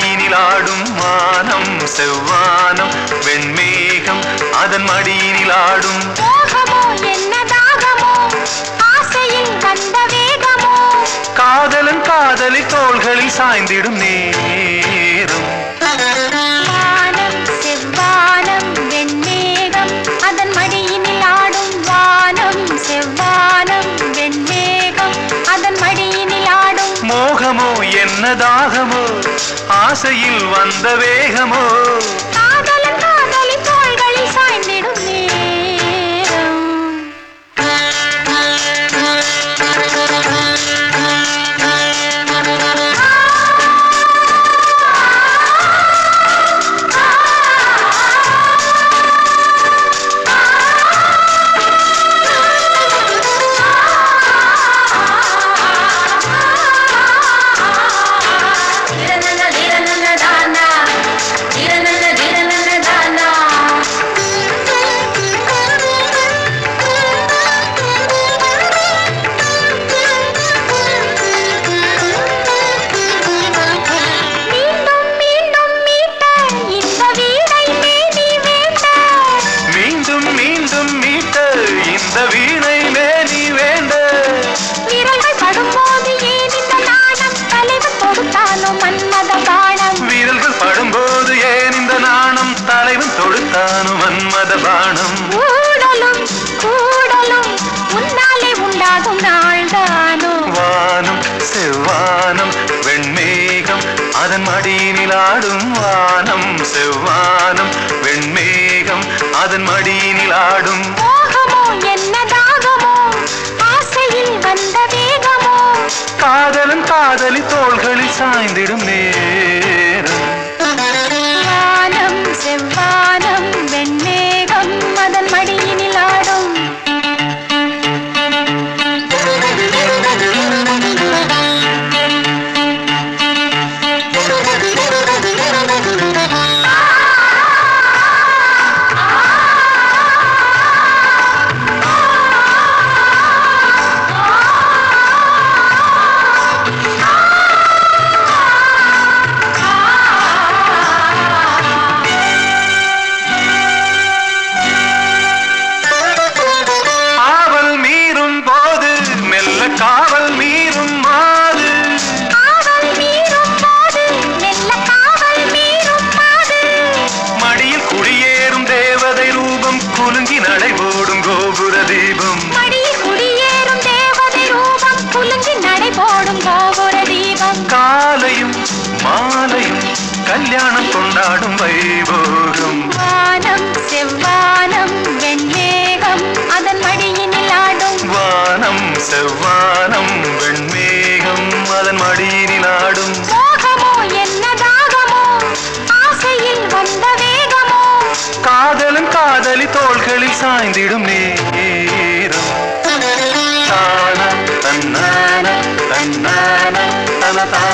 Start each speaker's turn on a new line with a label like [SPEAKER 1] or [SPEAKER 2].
[SPEAKER 1] அதன் மடியினில் ஆடும் வானம் செவ்வானம் வெண்மேகம் அதன் மடியினில் ஆடும்
[SPEAKER 2] மோகமோ என்ன தாகமோ? ஆசையில் வந்த வேகமோ?
[SPEAKER 1] காதலன் காதலி தோள்களில் சாய்ந்திடும் நேரம் மோகமோ என்ன தாகமோ ஆசையில் வந்த வேகமோ. தொடுத்தானும் மன்மத பானம்.
[SPEAKER 2] கூடலும் கூடலும் உன்னாலே உண்டாகும் நாள்தானோ?
[SPEAKER 1] வானம் செவ்வானம் வெண்மேகம் அதன் மடியினில் ஆடும் வானம். செவ்வானம் வெண்மேகம் அதன் மடியினில் ஆடும்.
[SPEAKER 2] மோகமோ என்ன தாகமோ ஆசையில் வந்த வேகமோ?
[SPEAKER 1] காதலன் காதலி தோள்களில் சாய்ந்திடும் நேரம்.
[SPEAKER 2] வானம் செவ்வானம்
[SPEAKER 1] தீபம்
[SPEAKER 2] மடியில் குடியேறும் தேவதை ரூபம் குலுங்கி நடைபோடும் கோபுர தீபம்.
[SPEAKER 1] காலையும் மாலையும் கல்யாணம் கொண்டாடும் வைபோகம்.
[SPEAKER 2] வானம் செவ்வானம் வெண்மேகம் அதன் மடியினில் ஆடும்.
[SPEAKER 1] வானம் செவ்வானம் வெண்மேகம் அதன் மடியினில் ஆடும்.
[SPEAKER 2] மோகமோ என்ன தாகமோ? ஆசையில் வந்த வேகமோ?
[SPEAKER 1] காதலன் காதலி தோள்களில் சாய்ந்திடும் நேரம் Pranata